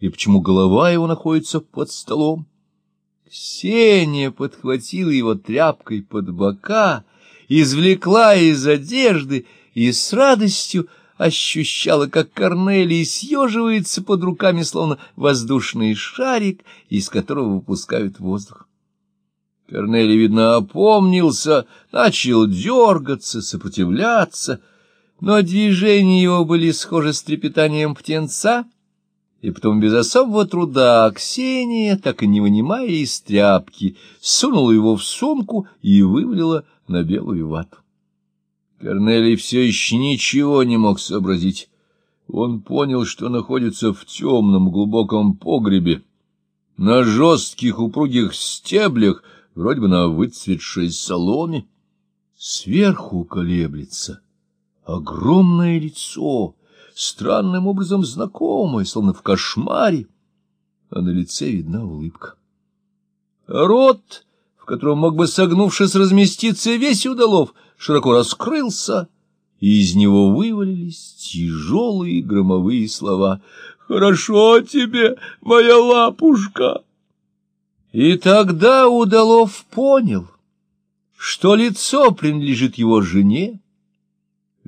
и почему голова его находится под столом. Ксения подхватила его тряпкой под бока, извлекла из одежды и с радостью ощущала, как Корнелий съеживается под руками, словно воздушный шарик, из которого выпускают воздух. Корнелий, видно, опомнился, начал дергаться, сопротивляться, но движения его были схожи с трепетанием птенца, и потом без особого труда Ксения, так и не вынимая из тряпки, сунула его в сумку и вывалила на белую вату. Корнелий все еще ничего не мог сообразить. Он понял, что находится в темном глубоком погребе, на жестких упругих стеблях, вроде бы на выцветшей соломе. Сверху колеблется огромное лицо, странным образом знакомое, словно в кошмаре, а на лице видна улыбка. Рот, в котором мог бы, согнувшись, разместиться весь удалов, широко раскрылся, и из него вывалились тяжелые громовые слова «Хорошо тебе, моя лапушка!» И тогда Удалов понял, что лицо принадлежит его жене,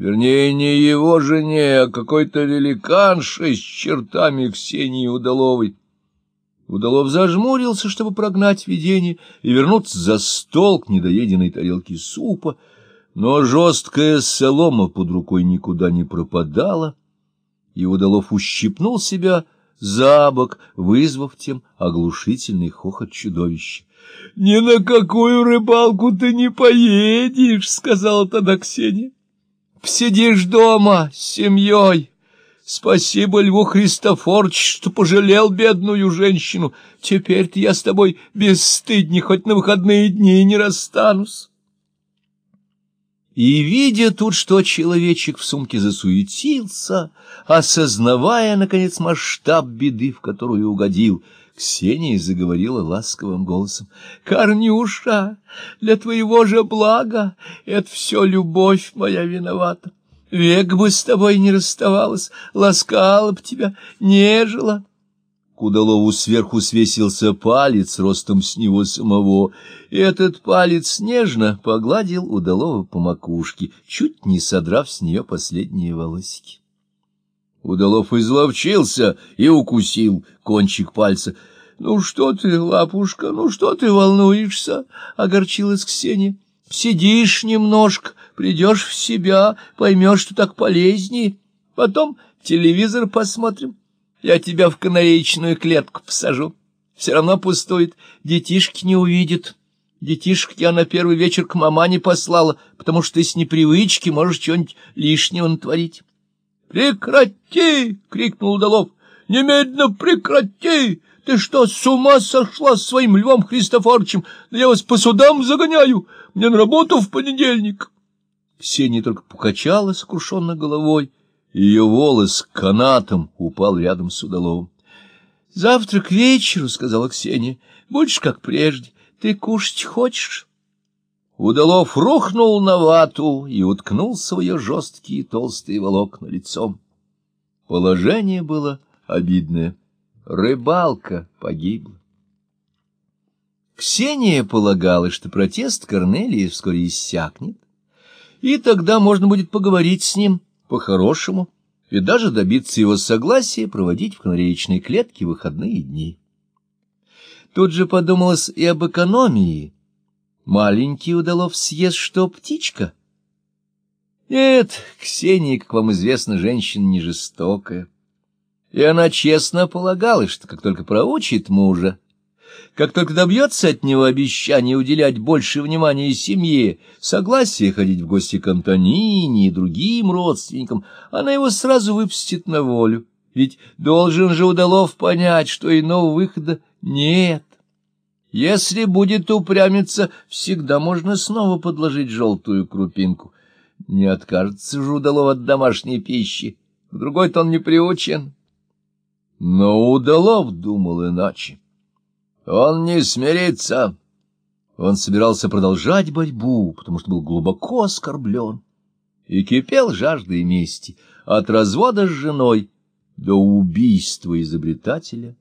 вернее, не его жене, а какой-то великанше с чертами Ксении Удаловой. Удалов зажмурился, чтобы прогнать видение и вернуться за стол к недоеденной тарелке супа, но жесткая солома под рукой никуда не пропадала, и Удалов ущипнул себя за бок, вызвав тем оглушительный хохот чудовища. — Ни на какую рыбалку ты не поедешь, — сказала тогда Ксения. — Сидишь дома с семьей. Спасибо Льву Христофорч, что пожалел бедную женщину. Теперь-то я с тобой бесстыдней хоть на выходные дни не расстанусь. И, видя тут, что человечек в сумке засуетился, осознавая, наконец, масштаб беды, в которую угодил, Ксения заговорила ласковым голосом. — Корнюша, для твоего же блага это все любовь моя виновата. Век бы с тобой не расставалась, ласкала б тебя, нежила. К удалову сверху свесился палец ростом с него самого, этот палец нежно погладил удалова по макушке, чуть не содрав с нее последние волосики. Удалов изловчился и укусил кончик пальца. — Ну что ты, лапушка, ну что ты волнуешься? — огорчилась Ксения. — Сидишь немножко, придешь в себя, поймешь, что так полезнее. Потом телевизор посмотрим. Я тебя в канареечную клетку посажу. Все равно пустует, детишки не увидят. Детишек я на первый вечер к мамане послала, потому что ты с непривычки можешь что-нибудь лишнего натворить. — Прекрати! — крикнул Удалов. — Немедленно прекрати! Ты что, с ума сошла с своим Львом Христофоровичем? Да я вас по судам загоняю. Мне на работу в понедельник. Ксения только покачала сокрушенно головой ее волос канатом упал рядом с удаловым. — Завтра к вечеру, — сказала Ксения, — будешь как прежде. Ты кушать хочешь? Удалов рухнул на вату и уткнулся в ее жесткие толстые волокна лицом. Положение было обидное. Рыбалка погибла. Ксения полагала, что протест Корнелии вскоре иссякнет, и тогда можно будет поговорить с ним по-хорошему и даже добиться его согласия проводить в канареечной клетке выходные дни. Тут же подумалось и об экономии. Маленький удалов съест, что птичка. Нет, Ксения, как вам известно, женщина не жестокая. И она честно полагала, что как только проучит мужа, как только добьется от него обещания уделять больше внимания семье, согласия ходить в гости к Антонине и другим родственникам, она его сразу выпустит на волю. Ведь должен же Удалов понять, что иного выхода нет. Если будет упрямиться, всегда можно снова подложить желтую крупинку. Не откажется же Удалов от домашней пищи, к другой-то он не приучен. Но Удалов думал иначе. Он не смирится. Он собирался продолжать борьбу, потому что был глубоко оскорблен и кипел жаждой мести от развода с женой до убийства изобретателя